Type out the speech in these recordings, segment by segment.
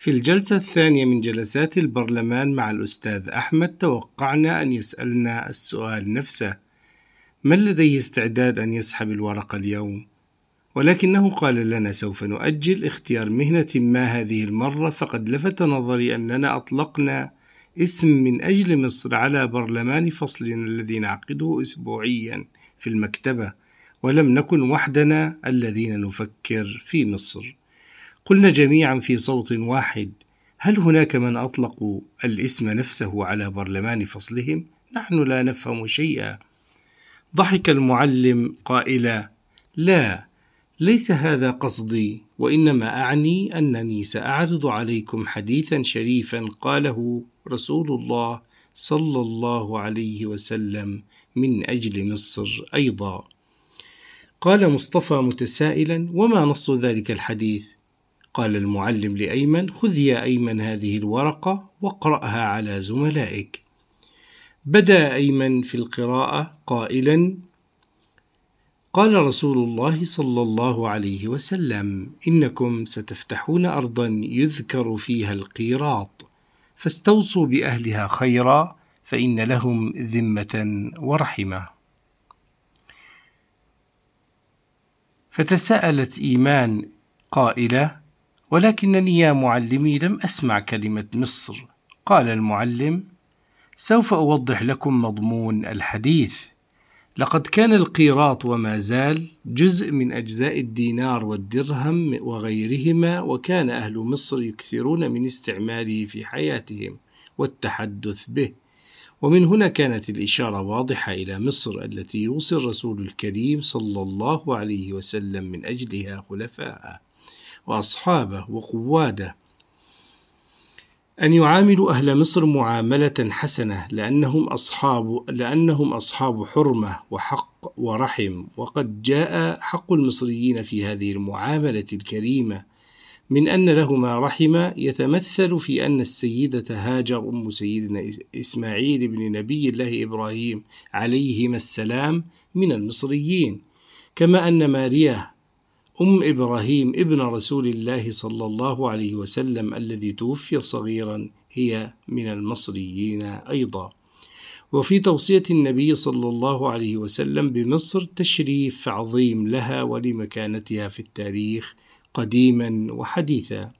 في الجلسة الثانية من جلسات البرلمان مع الأستاذ أحمد توقعنا أن يسألنا السؤال نفسه من لديه استعداد أن يسحب الورقة اليوم؟ ولكنه قال لنا سوف نؤجل اختيار مهنة ما هذه المرة فقد لفت نظري أننا أطلقنا اسم من أجل مصر على برلمان فصلنا الذي نعقده أسبوعيا في المكتبة ولم نكن وحدنا الذين نفكر في مصر قلنا جميعا في صوت واحد هل هناك من أطلقوا الاسم نفسه على برلمان فصلهم؟ نحن لا نفهم شيئا. ضحك المعلم قائلا لا ليس هذا قصدي وإنما أعني أنني سأعرض عليكم حديثا شريفا قاله رسول الله صلى الله عليه وسلم من أجل مصر أيضا. قال مصطفى متسائلا وما نص ذلك الحديث؟ قال المعلم لأيمن خذ يا أيمن هذه الورقة واقرأها على زملائك. بدا أيمن في القراءة قائلا قال رسول الله صلى الله عليه وسلم إنكم ستفتحون ارضا يذكر فيها القيراط فاستوصوا بأهلها خيرا فإن لهم ذمة ورحمة. فتساءلت إيمان قائلة ولكنني يا معلمي لم أسمع كلمة مصر. قال المعلم سوف أوضح لكم مضمون الحديث. لقد كان القيراط وما زال جزء من أجزاء الدينار والدرهم وغيرهما وكان أهل مصر يكثرون من استعماله في حياتهم والتحدث به. ومن هنا كانت الإشارة واضحة إلى مصر التي يوصي الرسول الكريم صلى الله عليه وسلم من أجلها خلفاءه. وأصحابه وقواده أن يعاملوا أهل مصر معاملة حسنة لأنهم أصحاب لأنهم أصحاب حرمة وحق ورحم. وقد جاء حق المصريين في هذه المعاملة الكريمة من أن لهما رحم يتمثل في أن السيدة هاجر أم سيدنا إسماعيل بن نبي الله إبراهيم عليهما السلام من المصريين. كما أن ماريا أم إبراهيم ابن رسول الله صلى الله عليه وسلم الذي توفي صغيرا هي من المصريين أيضا. وفي توصية النبي صلى الله عليه وسلم بمصر تشريف عظيم لها ولمكانتها في التاريخ قديما وحديثا.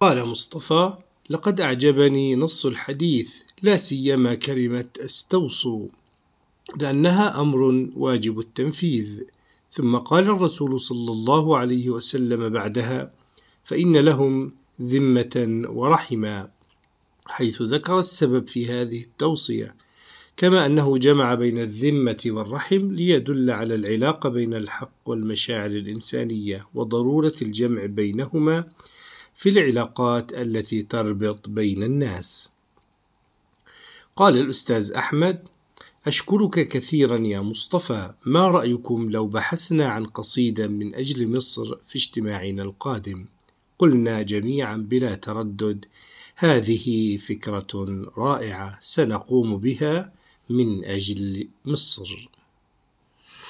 قال مصطفى لقد أعجبني نص الحديث لا سيما كلمة استوصوا لأنها أمر واجب التنفيذ. ثم قال الرسول صلى الله عليه وسلم بعدها فإن لهم ذمة ورحما حيث ذكر السبب في هذه التوصية كما أنه جمع بين الذمة والرحم ليدل على العلاقة بين الحق والمشاعر الإنسانية وضرورة الجمع بينهما في العلاقات التي تربط بين الناس. قال الأستاذ أحمد: أشكرك كثيرا يا مصطفى. ما رأيكم لو بحثنا عن قصيدة من أجل مصر في اجتماعنا القادم؟ قلنا جميعا بلا تردد هذه فكرة رائعة سنقوم بها من أجل مصر.